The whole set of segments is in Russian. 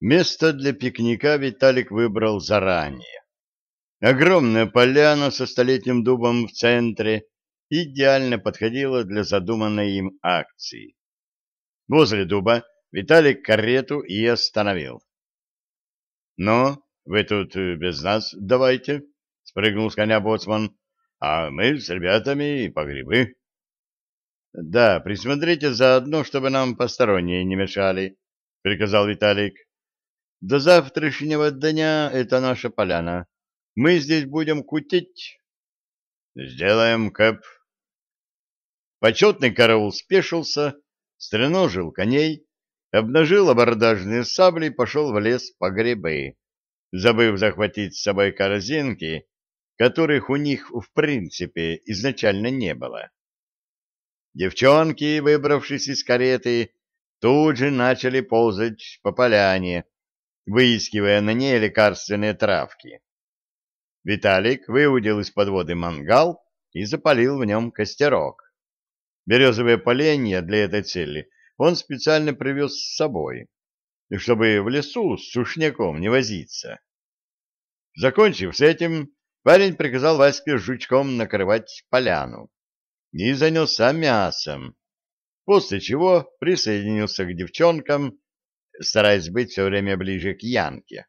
Место для пикника Виталик выбрал заранее. Огромная поляна со столетним дубом в центре идеально подходила для задуманной им акции. Возле дуба Виталик карету и остановил. — Ну, вы тут без нас давайте, — спрыгнул с коня боцман, — а мы с ребятами по грибы. — Да, присмотрите заодно, чтобы нам посторонние не мешали, — приказал Виталик. До завтрашнего дня это наша поляна. Мы здесь будем кутить. Сделаем, Кэп. Почетный караул спешился, стреножил коней, обнажил абордажные сабли и пошел в лес по грибы, забыв захватить с собой корзинки, которых у них в принципе изначально не было. Девчонки, выбравшись из кареты, тут же начали ползать по поляне, выискивая на ней лекарственные травки. Виталик выудил из-под воды мангал и запалил в нем костерок. Березовые поленья для этой цели он специально привез с собой, чтобы в лесу с сушняком не возиться. Закончив с этим, парень приказал Ваське жучком накрывать поляну и занялся мясом, после чего присоединился к девчонкам стараясь быть все время ближе к Янке.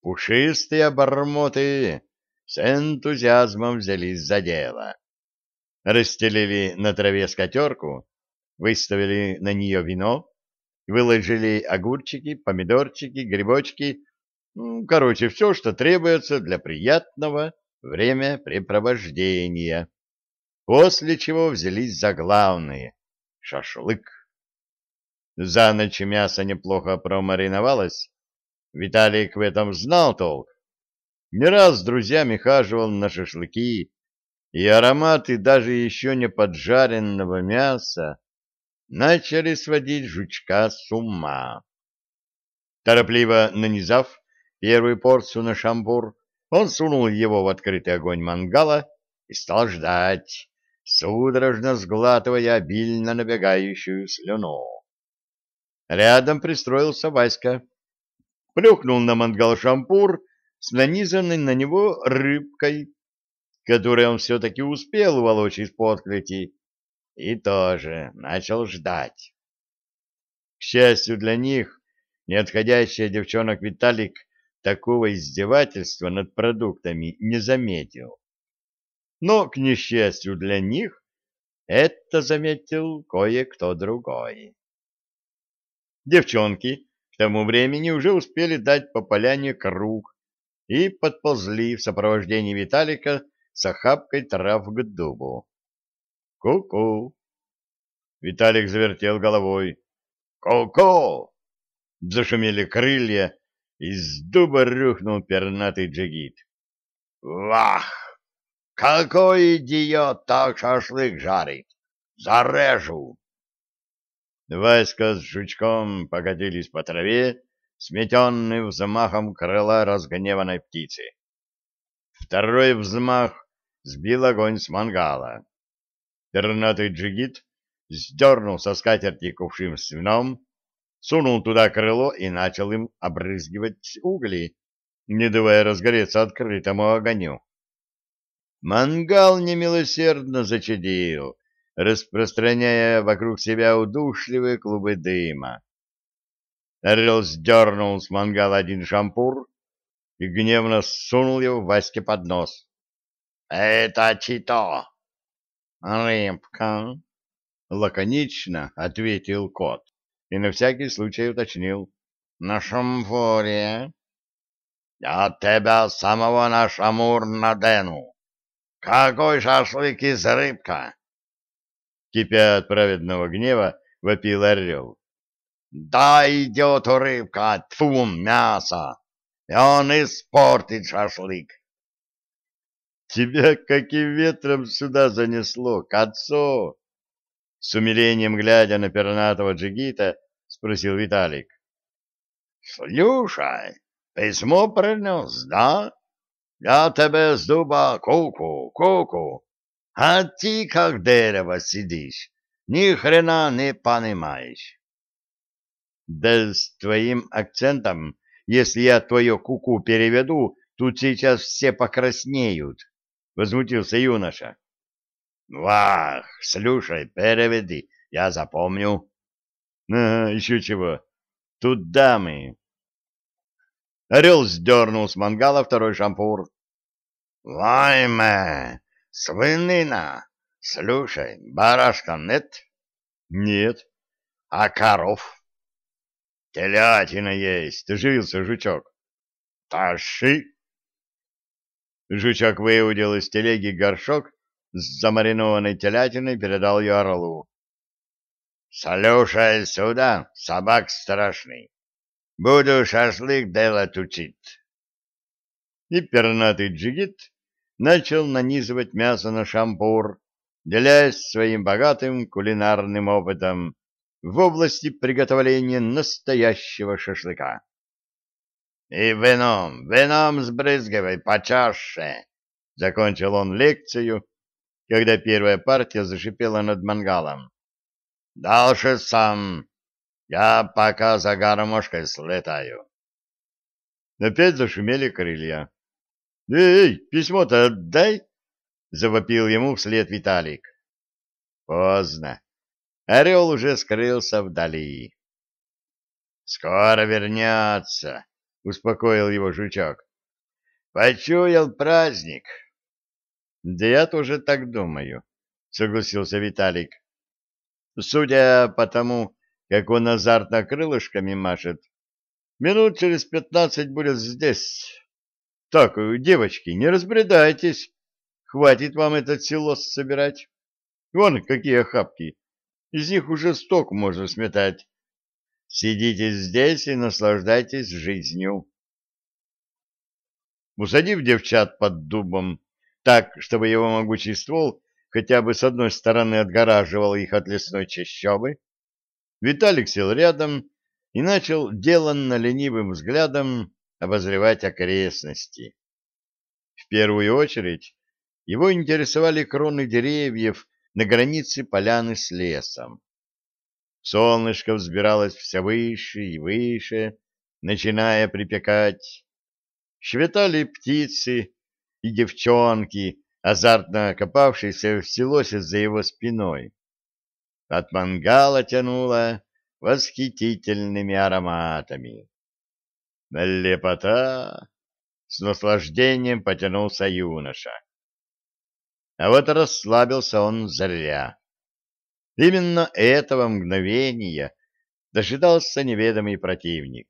Пушистые обормоты с энтузиазмом взялись за дело. Расстелили на траве скатерку, выставили на нее вино, выложили огурчики, помидорчики, грибочки, ну, короче, все, что требуется для приятного времяпрепровождения, после чего взялись за главное — шашлык. За ночь мясо неплохо промариновалось. Виталик в этом знал толк. Не раз с друзьями хаживал на шашлыки, и ароматы даже еще не поджаренного мяса начали сводить жучка с ума. Торопливо нанизав первую порцию на шампур, он сунул его в открытый огонь мангала и стал ждать, судорожно сглатывая обильно набегающую слюну. Рядом пристроился Васька. Плюхнул на мангал шампур с нанизанной на него рыбкой, которую он все-таки успел уволочь из-под клети, и тоже начал ждать. К счастью для них, неотходящий девчонок Виталик такого издевательства над продуктами не заметил. Но, к несчастью для них, это заметил кое-кто другой. Девчонки к тому времени уже успели дать по поляне круг и подползли в сопровождении Виталика с охапкой трав к дубу. «Ку-ку!» Виталик завертел головой. «Ку-ку!» Зашумели крылья, из дуба рухнул пернатый джигит. «Вах! Какой идиот так шашлык жарит! Зарежу!» Васька с жучком покатились по траве, сметенный взмахом крыла разгневанной птицы. Второй взмах сбил огонь с мангала. Пернатый джигит сдернул со скатерти кувшин с вином, сунул туда крыло и начал им обрызгивать угли, не давая разгореться открытому огоню. Мангал немилосердно зачадил, распространяя вокруг себя удушливые клубы дыма. Орел сдернул с мангала один шампур и гневно сунул его Ваське под нос. — Это чито! — Рыбка! — лаконично ответил кот и на всякий случай уточнил. — На шампуре. — Я тебя самого на шамур надену. Какой шашлык из рыбка? Кипя от праведного гнева, вопил орел. «Да идет рыбка, тьфу, мясо! И он испортит шашлык!» «Тебя как и ветром сюда занесло, к отцу!» С умилением глядя на пернатого джигита, спросил Виталик. «Слушай, письмо принес, да? Я тебе с дуба куку, куку, а ты как дерево сидишь, ни хрена не понимаешь. Да с твоим акцентом, если я твое куку -ку переведу, тут сейчас все покраснеют, — возмутился юноша. — Вах, слушай, переведи, я запомню. — А, еще чего. Тут дамы. Орел сдернул с мангала второй шампур. — Вайме, свинина, слушай, барашка нет? — Нет. — А коров? — Телятина есть, оживился жучок. — Таши. Жучок выудил из телеги горшок с замаринованной телятиной, передал ее орлу. — Слушай сюда, собак страшный. Буду шашлык делать учить. И пернатый джигит начал нанизывать мясо на шампур, делясь своим богатым кулинарным опытом в области приготовления настоящего шашлыка. «И вином, вином сбрызгивай почаще!» — закончил он лекцию, когда первая партия зашипела над мангалом. «Дальше сам, я пока за гармошкой слетаю. Опять зашумели крылья. «Эй, письмо-то отдай!» — завопил ему вслед Виталик. Поздно. Орел уже скрылся вдали. «Скоро вернется», — успокоил его жучок. «Почуял праздник». «Да я тоже так думаю», — согласился Виталик. «Судя по тому, как он азартно крылышками машет. Минут через пятнадцать будет здесь. Так, девочки, не разбредайтесь. Хватит вам этот силос собирать. Вон какие охапки. Из них уже сток можно сметать. Сидите здесь и наслаждайтесь жизнью. Усадив девчат под дубом так, чтобы его могучий ствол хотя бы с одной стороны отгораживал их от лесной чащобы, Виталик сел рядом и начал деланно ленивым взглядом обозревать окрестности. В первую очередь его интересовали кроны деревьев на границе поляны с лесом. Солнышко взбиралось все выше и выше, начиная припекать. Щебетали птицы и девчонки, азартно копавшиеся в селосе за его спиной. От мангала тянуло восхитительными ароматами. Лепота! С наслаждением потянулся юноша. А вот расслабился он зря. Именно этого мгновения дожидался неведомый противник.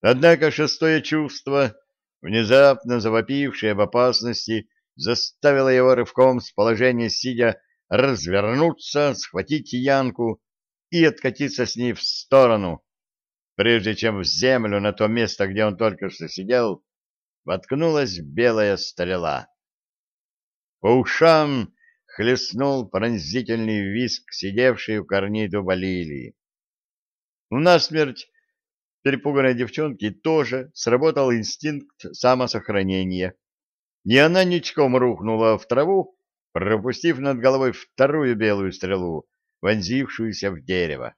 Однако шестое чувство, внезапно завопившее об опасности, заставило его рывком с положения сидя развернуться, схватить Янку и откатиться с ней в сторону, прежде чем в землю на то место, где он только что сидел, воткнулась белая стрела. По ушам хлестнул пронзительный виск, сидевший у корней дуба лилии. Насмерть перепуганной девчонки тоже сработал инстинкт самосохранения, и она ничком рухнула в траву, пропустив над головой вторую белую стрелу, вонзившуюся в дерево.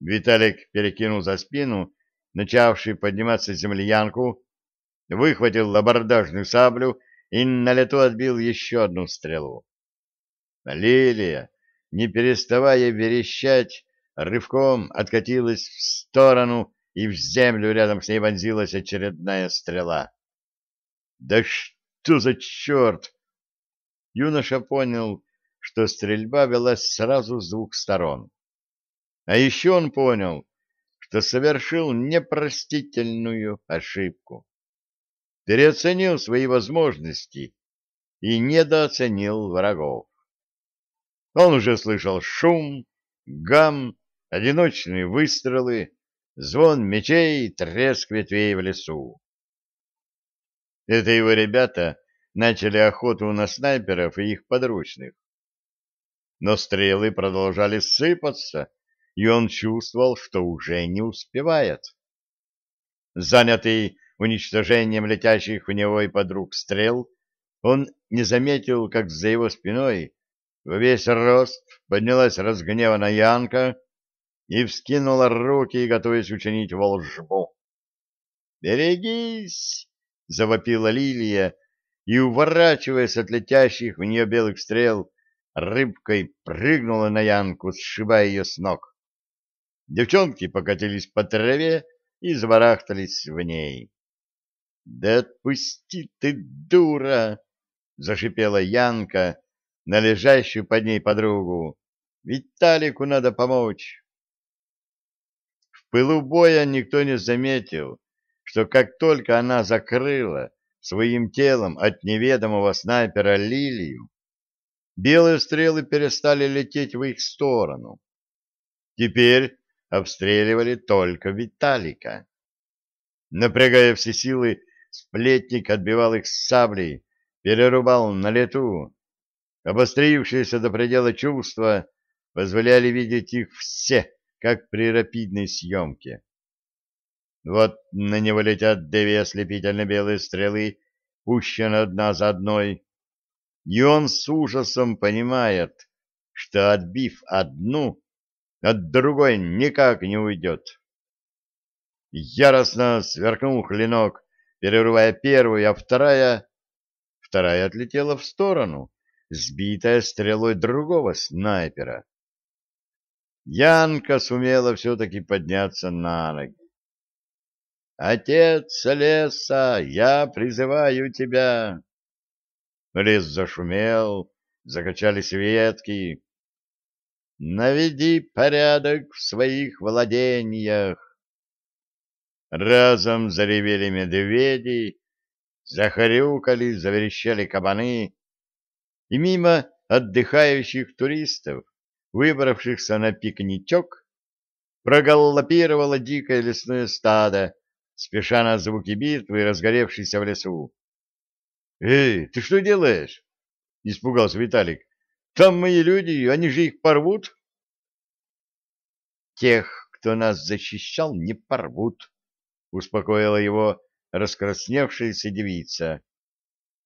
Виталик перекинул за спину начавший подниматься землянку, выхватил лабордажную саблю и на лету отбил еще одну стрелу. Лилия, не переставая верещать, рывком откатилась в сторону, и в землю рядом с ней вонзилась очередная стрела. «Да что за черт!» юноша понял, что стрельба велась сразу с двух сторон. А еще он понял, что совершил непростительную ошибку. Переоценил свои возможности и недооценил врагов. Он уже слышал шум, гам, одиночные выстрелы, звон мечей, треск ветвей в лесу. Это его ребята начали охоту на снайперов и их подручных. Но стрелы продолжали сыпаться, и он чувствовал, что уже не успевает. Занятый уничтожением летящих в него и подруг стрел, он не заметил, как за его спиной во весь рост поднялась разгневанная Янка и вскинула руки, готовясь учинить волжбу. «Берегись!» — завопила Лилия, и, уворачиваясь от летящих в нее белых стрел, рыбкой прыгнула на Янку, сшибая ее с ног. Девчонки покатились по траве и забарахтались в ней. — Да отпусти ты, дура! — зашипела Янка на лежащую под ней подругу. — Виталику надо помочь. В пылу боя никто не заметил, что как только она закрыла своим телом от неведомого снайпера лилию, белые стрелы перестали лететь в их сторону. Теперь обстреливали только Виталика. Напрягая все силы, сплетник отбивал их с саблей, перерубал на лету. Обострившиеся до предела чувства позволяли видеть их все, как при рапидной съемке. Вот на него летят две ослепительно-белые стрелы, пущенные одна за одной, и он с ужасом понимает, что, отбив одну, от другой никак не уйдет. Яростно сверкнул клинок, перерывая первую, а вторая... Вторая отлетела в сторону, сбитая стрелой другого снайпера. Янка сумела все-таки подняться на ноги. «Отец леса, я призываю тебя!» Лес зашумел, закачались ветки, наведи порядок в своих владениях. Разом заревели медведи, захарюкали, заверещали кабаны, и мимо отдыхающих туристов, выбравшихся на пикничок, прогаллопировало дикое лесное стадо, спеша на звуки битвы, разгоревшейся в лесу. — Эй, ты что делаешь? — испугался Виталик. Там мои люди, они же их порвут. Тех, кто нас защищал, не порвут, успокоила его раскрасневшаяся девица.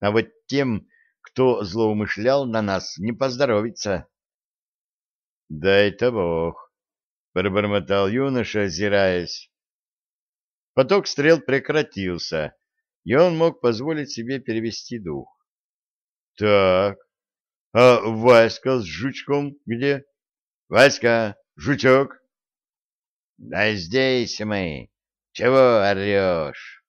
А вот тем, кто злоумышлял на нас, не поздоровится. Дай-то Бог, пробормотал юноша, озираясь. Поток стрел прекратился, и он мог позволить себе перевести дух. Так, а Васька с жучком где? Васька, жучок? Да здесь мы. Чего орешь?